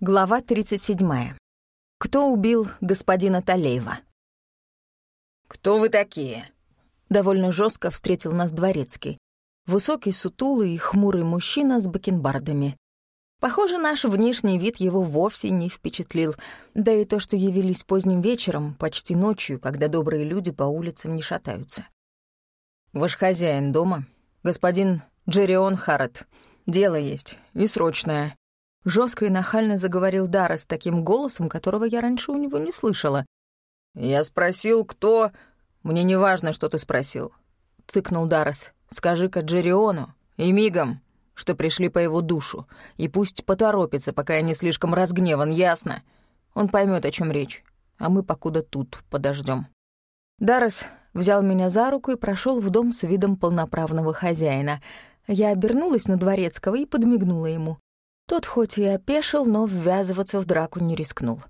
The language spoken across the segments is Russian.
Глава 37. Кто убил господина Талеева? «Кто вы такие?» Довольно жестко встретил нас дворецкий. Высокий, сутулый и хмурый мужчина с бакенбардами. Похоже, наш внешний вид его вовсе не впечатлил, да и то, что явились поздним вечером, почти ночью, когда добрые люди по улицам не шатаются. «Ваш хозяин дома? Господин Джерион Харрет. Дело есть, и срочное», Жестко и нахально заговорил Дара с таким голосом, которого я раньше у него не слышала. «Я спросил, кто...» «Мне не важно, что ты спросил», — цыкнул Даррес. «Скажи-ка Джериону и мигом, что пришли по его душу, и пусть поторопится, пока я не слишком разгневан, ясно? Он поймет, о чем речь, а мы покуда тут подождем. Даррес взял меня за руку и прошел в дом с видом полноправного хозяина. Я обернулась на Дворецкого и подмигнула ему. Тот хоть и опешил, но ввязываться в драку не рискнул.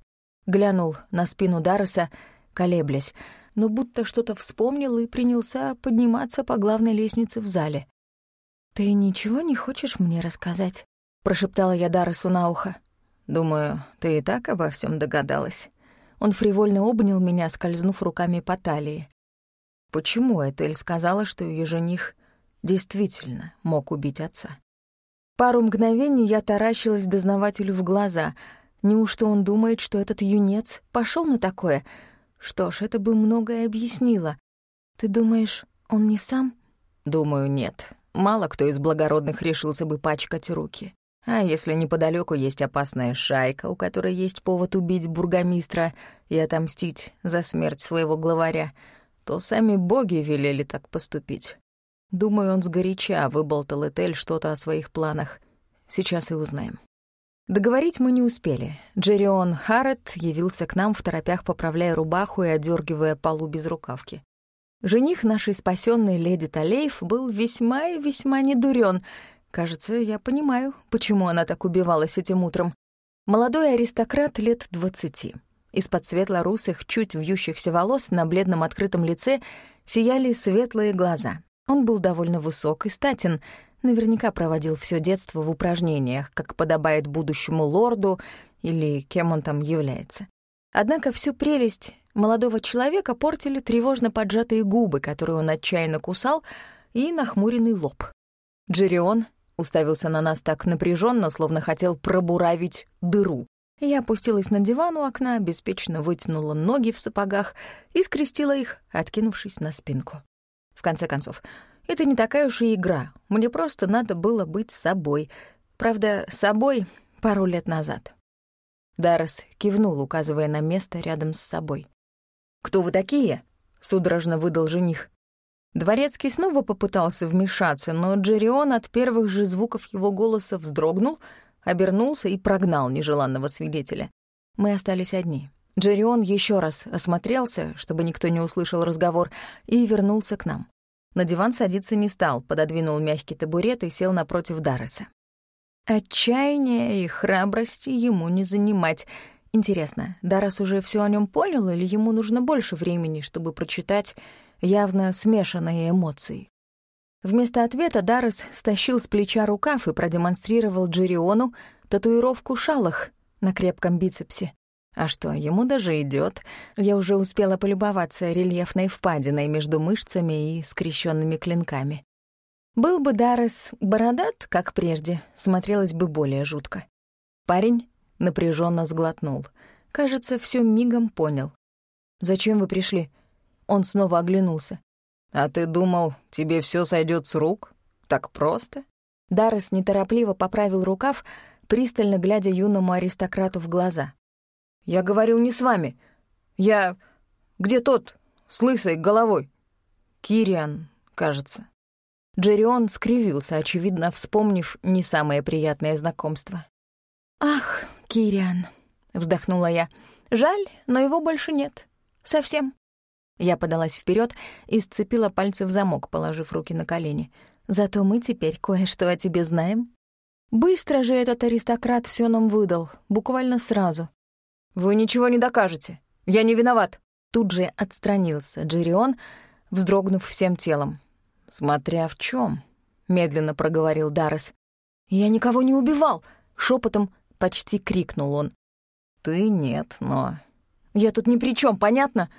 Глянул на спину Дарреса, колеблясь, но будто что-то вспомнил и принялся подниматься по главной лестнице в зале. «Ты ничего не хочешь мне рассказать?» — прошептала я Дарресу на ухо. «Думаю, ты и так обо всем догадалась». Он фривольно обнял меня, скользнув руками по талии. Почему Этель сказала, что ее жених действительно мог убить отца? Пару мгновений я таращилась дознавателю в глаза. Неужто он думает, что этот юнец пошел на такое? Что ж, это бы многое объяснило. Ты думаешь, он не сам? Думаю, нет. Мало кто из благородных решился бы пачкать руки. А если неподалеку есть опасная шайка, у которой есть повод убить бургомистра и отомстить за смерть своего главаря, то сами боги велели так поступить. Думаю, он сгоряча выболтал Этель что-то о своих планах. Сейчас и узнаем. Договорить мы не успели. Джеррион Харрет явился к нам в торопях, поправляя рубаху и одергивая полу без рукавки. Жених нашей спасенной леди Талейф был весьма и весьма недурен. Кажется, я понимаю, почему она так убивалась этим утром. Молодой аристократ лет двадцати. Из-под светло-русых, чуть вьющихся волос на бледном открытом лице сияли светлые глаза. Он был довольно высок и статен, наверняка проводил все детство в упражнениях, как подобает будущему лорду или кем он там является. Однако всю прелесть молодого человека портили тревожно поджатые губы, которые он отчаянно кусал, и нахмуренный лоб. Джерион уставился на нас так напряженно, словно хотел пробуравить дыру. Я опустилась на диван у окна, беспечно вытянула ноги в сапогах и скрестила их, откинувшись на спинку. В конце концов, это не такая уж и игра. Мне просто надо было быть собой. Правда, собой пару лет назад. Даррес кивнул, указывая на место рядом с собой. «Кто вы такие?» — судорожно выдал жених. Дворецкий снова попытался вмешаться, но Джеррион от первых же звуков его голоса вздрогнул, обернулся и прогнал нежеланного свидетеля. Мы остались одни. Джеррион еще раз осмотрелся, чтобы никто не услышал разговор, и вернулся к нам. На диван садиться не стал, пододвинул мягкий табурет и сел напротив Дарреса. Отчаяния и храбрости ему не занимать. Интересно, Даррес уже все о нем понял или ему нужно больше времени, чтобы прочитать явно смешанные эмоции? Вместо ответа Даррес стащил с плеча рукав и продемонстрировал Джериону татуировку шалах на крепком бицепсе. А что, ему даже идет. Я уже успела полюбоваться рельефной впадиной между мышцами и скрещенными клинками. Был бы Даррес бородат, как прежде, смотрелось бы более жутко. Парень напряженно сглотнул. Кажется, все мигом понял. «Зачем вы пришли?» Он снова оглянулся. «А ты думал, тебе все сойдет с рук? Так просто?» Даррес неторопливо поправил рукав, пристально глядя юному аристократу в глаза. «Я говорил не с вами. Я... Где тот? С лысой головой?» «Кириан, кажется». Джеррион скривился, очевидно, вспомнив не самое приятное знакомство. «Ах, Кириан», — вздохнула я. «Жаль, но его больше нет. Совсем». Я подалась вперед и сцепила пальцы в замок, положив руки на колени. «Зато мы теперь кое-что о тебе знаем». Быстро же этот аристократ все нам выдал, буквально сразу. «Вы ничего не докажете. Я не виноват». Тут же отстранился Джерион, вздрогнув всем телом. «Смотря в чем, медленно проговорил Даррес. «Я никого не убивал», — шепотом — почти крикнул он. «Ты нет, но...» «Я тут ни при чем, понятно?»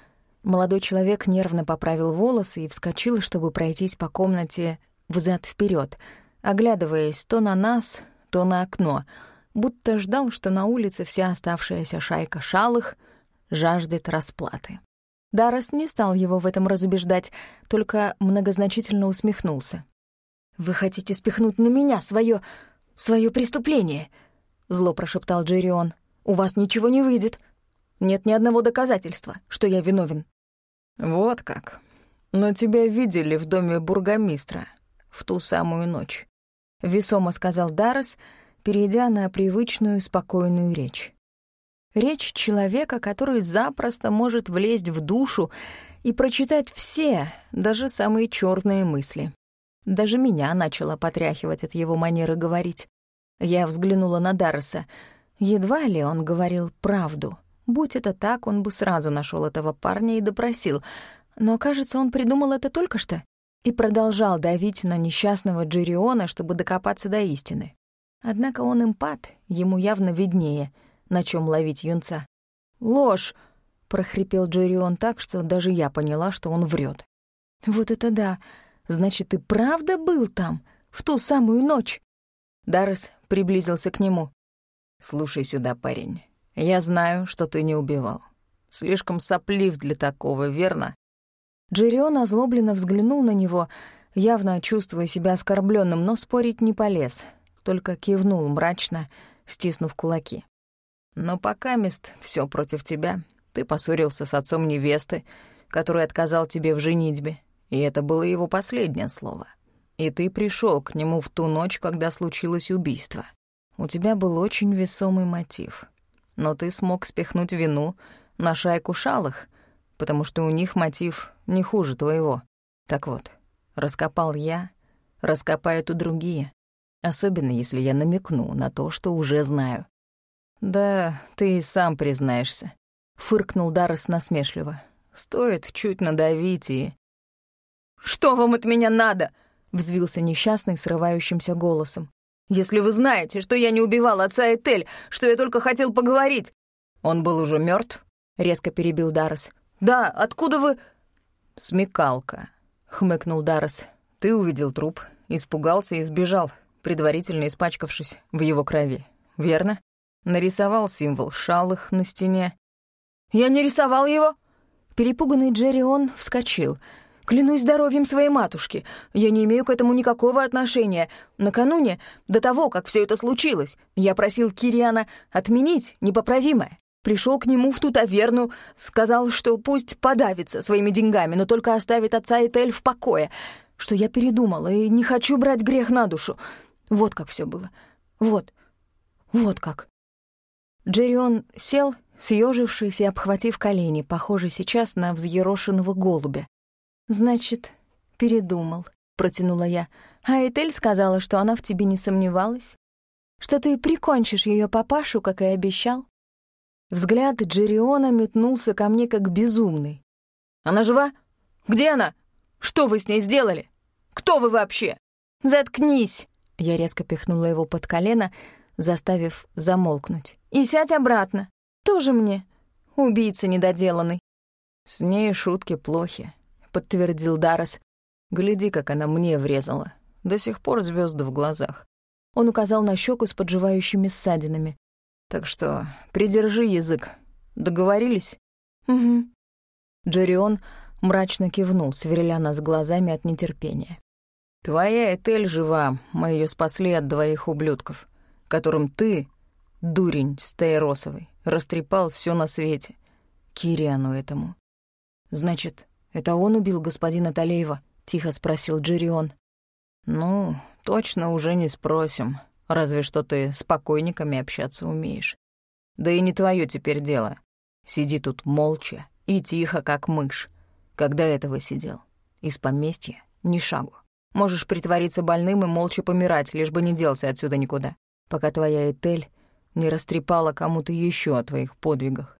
Молодой человек нервно поправил волосы и вскочил, чтобы пройтись по комнате взад вперед, оглядываясь то на нас, то на окно, будто ждал, что на улице вся оставшаяся шайка шалых жаждет расплаты. Даррес не стал его в этом разубеждать, только многозначительно усмехнулся. «Вы хотите спихнуть на меня свое... свое преступление?» — зло прошептал Джеррион. «У вас ничего не выйдет. Нет ни одного доказательства, что я виновен». «Вот как. Но тебя видели в доме бургомистра в ту самую ночь», — весомо сказал Даррес, перейдя на привычную спокойную речь. Речь человека, который запросто может влезть в душу и прочитать все, даже самые черные мысли. Даже меня начало потряхивать от его манеры говорить. Я взглянула на Дарреса. Едва ли он говорил правду. Будь это так, он бы сразу нашел этого парня и допросил. Но, кажется, он придумал это только что и продолжал давить на несчастного Джериона, чтобы докопаться до истины. Однако он эмпат, ему явно виднее, на чем ловить юнца. «Ложь!» — прохрипел Джерион так, что даже я поняла, что он врет. «Вот это да! Значит, ты правда был там, в ту самую ночь?» Даррес приблизился к нему. «Слушай сюда, парень. Я знаю, что ты не убивал. Слишком соплив для такого, верно?» Джеррион озлобленно взглянул на него, явно чувствуя себя оскорбленным, но спорить не полез, только кивнул мрачно, стиснув кулаки. «Но пока мест все против тебя. Ты поссорился с отцом невесты, который отказал тебе в женитьбе, и это было его последнее слово. И ты пришел к нему в ту ночь, когда случилось убийство. У тебя был очень весомый мотив но ты смог спихнуть вину на шайку шалых, потому что у них мотив не хуже твоего. Так вот, раскопал я, раскопают и другие, особенно если я намекну на то, что уже знаю. Да, ты и сам признаешься, — фыркнул Даррес насмешливо. Стоит чуть надавить и... «Что вам от меня надо?» — взвился несчастный срывающимся голосом. Если вы знаете, что я не убивал отца Этель, что я только хотел поговорить...» «Он был уже мертв? резко перебил Даррес. «Да, откуда вы...» «Смекалка», — хмыкнул Даррес. «Ты увидел труп, испугался и сбежал, предварительно испачкавшись в его крови. Верно? Нарисовал символ шалых на стене». «Я не рисовал его!» Перепуганный Джерри он вскочил — Клянусь здоровьем своей матушки, я не имею к этому никакого отношения. Накануне, до того, как все это случилось, я просил Кириана отменить непоправимое. Пришел к нему в ту таверну, сказал, что пусть подавится своими деньгами, но только оставит отца и Тель в покое, что я передумала и не хочу брать грех на душу. Вот как все было. Вот. Вот как. Джеррион сел, съежившись и обхватив колени, похожий сейчас на взъерошенного голубя. «Значит, передумал», — протянула я. «А Этель сказала, что она в тебе не сомневалась, что ты прикончишь ее папашу, как и обещал». Взгляд Джериона метнулся ко мне как безумный. «Она жива? Где она? Что вы с ней сделали? Кто вы вообще? Заткнись!» Я резко пихнула его под колено, заставив замолкнуть. «И сядь обратно. Тоже мне, убийца недоделанный». «С ней шутки плохи», подтвердил Даррес. «Гляди, как она мне врезала. До сих пор звезды в глазах». Он указал на щеку с подживающими ссадинами. «Так что придержи язык. Договорились?» «Угу». Джеррион мрачно кивнул, сверля нас глазами от нетерпения. «Твоя Этель жива, мы ее спасли от двоих ублюдков, которым ты, дурень Стейросовый, растрепал все на свете. Кириану этому. Значит, «Это он убил господина Талеева?» — тихо спросил Джирион. «Ну, точно уже не спросим, разве что ты с покойниками общаться умеешь. Да и не твое теперь дело. Сиди тут молча и тихо, как мышь. Когда этого сидел? Из поместья ни шагу. Можешь притвориться больным и молча помирать, лишь бы не делся отсюда никуда, пока твоя Этель не растрепала кому-то еще о твоих подвигах.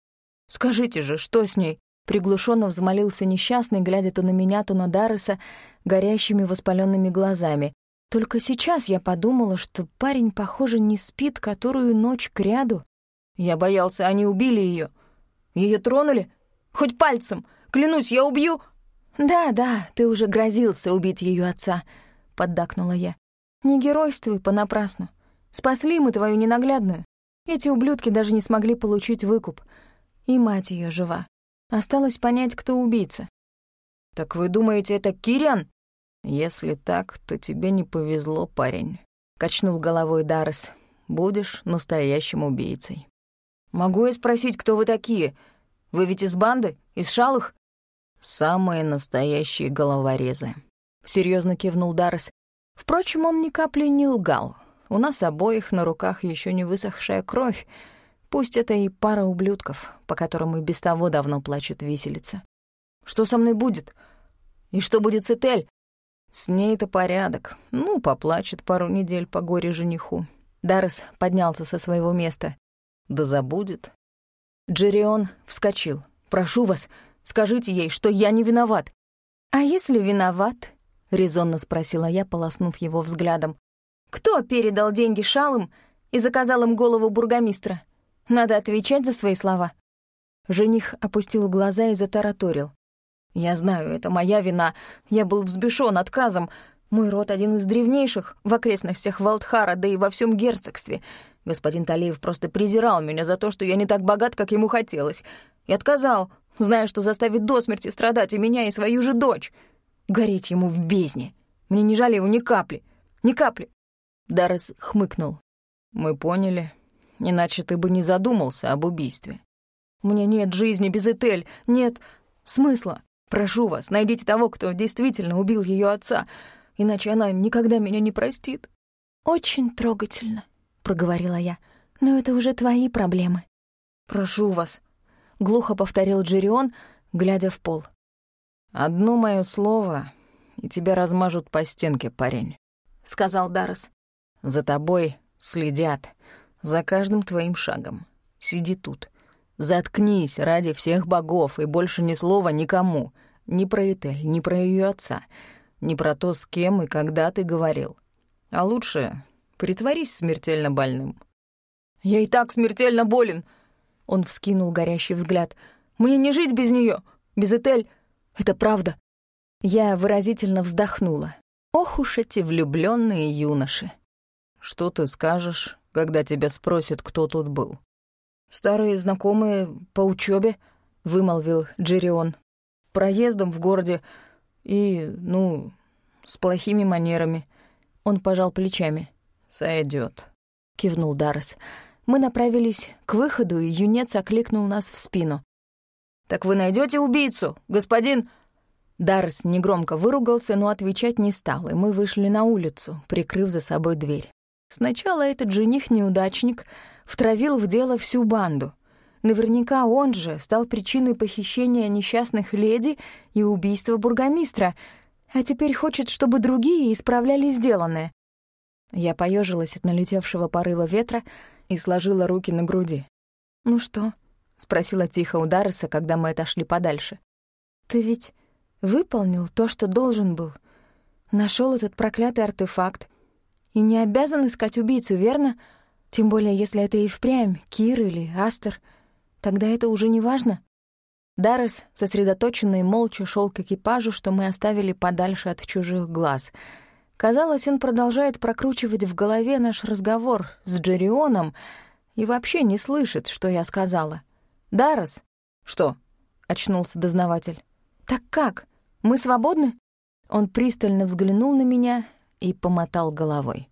Скажите же, что с ней? Приглушенно взмолился несчастный, глядя то на меня, то на Дарреса, горящими воспаленными глазами. Только сейчас я подумала, что парень, похоже, не спит которую ночь кряду. Я боялся, они убили ее. Ее тронули? Хоть пальцем. Клянусь, я убью. Да, да, ты уже грозился убить ее отца, поддакнула я. Не геройствуй понапрасну. Спасли мы твою ненаглядную. Эти ублюдки даже не смогли получить выкуп. И мать ее жива. Осталось понять, кто убийца. «Так вы думаете, это Кириан?» «Если так, то тебе не повезло, парень», — качнул головой Даррес. «Будешь настоящим убийцей». «Могу я спросить, кто вы такие? Вы ведь из банды? Из шалых?» «Самые настоящие головорезы», — серьезно кивнул Даррес. Впрочем, он ни капли не лгал. У нас обоих на руках еще не высохшая кровь. Пусть это и пара ублюдков, по которым и без того давно плачет виселица. «Что со мной будет?» И что будет с Этель? С ней-то порядок. Ну, поплачет пару недель по горе жениху. Даррес поднялся со своего места. Да забудет. Джерион вскочил. «Прошу вас, скажите ей, что я не виноват». «А если виноват?» — резонно спросила я, полоснув его взглядом. «Кто передал деньги шалым и заказал им голову бургомистра? Надо отвечать за свои слова». Жених опустил глаза и затараторил. Я знаю, это моя вина. Я был взбешен отказом. Мой род один из древнейших в окрестностях Валдхара, да и во всем герцогстве. Господин Талиев просто презирал меня за то, что я не так богат, как ему хотелось. И отказал, зная, что заставит до смерти страдать и меня, и свою же дочь. Гореть ему в бездне. Мне не жаль его ни капли. Ни капли. Даррес хмыкнул. «Мы поняли. Иначе ты бы не задумался об убийстве. Меня нет жизни без Этель, нет смысла. Прошу вас, найдите того, кто действительно убил ее отца, иначе она никогда меня не простит». «Очень трогательно», — проговорила я. «Но это уже твои проблемы». «Прошу вас», — глухо повторил Джерион, глядя в пол. «Одно мое слово, и тебя размажут по стенке, парень», — сказал Даррес. «За тобой следят, за каждым твоим шагом. Сиди тут. Заткнись ради всех богов и больше ни слова никому. Ни про Этель, ни про ее отца, ни про то, с кем и когда ты говорил. А лучше притворись смертельно больным». «Я и так смертельно болен!» Он вскинул горящий взгляд. «Мне не жить без нее, без Этель. Это правда». Я выразительно вздохнула. Ох уж эти влюбленные юноши. «Что ты скажешь, когда тебя спросят, кто тут был?» «Старые знакомые по учебе, вымолвил Джерион. «Проездом в городе и, ну, с плохими манерами». Он пожал плечами. Сойдет, кивнул Даррес. Мы направились к выходу, и юнец окликнул нас в спину. «Так вы найдете убийцу, господин...» Даррес негромко выругался, но отвечать не стал, и мы вышли на улицу, прикрыв за собой дверь. Сначала этот жених-неудачник втравил в дело всю банду. Наверняка он же стал причиной похищения несчастных леди и убийства бургомистра, а теперь хочет, чтобы другие исправляли сделанное. Я поежилась от налетевшего порыва ветра и сложила руки на груди. «Ну что?» — спросила тихо у Дарреса, когда мы отошли подальше. «Ты ведь выполнил то, что должен был. Нашел этот проклятый артефакт, и не обязан искать убийцу, верно? Тем более, если это и впрямь Кир или Астер, тогда это уже не важно. Даррес, сосредоточенный, молча шел к экипажу, что мы оставили подальше от чужих глаз. Казалось, он продолжает прокручивать в голове наш разговор с Джерионом и вообще не слышит, что я сказала. «Даррес?» «Что?» — очнулся дознаватель. «Так как? Мы свободны?» Он пристально взглянул на меня и помотал головой.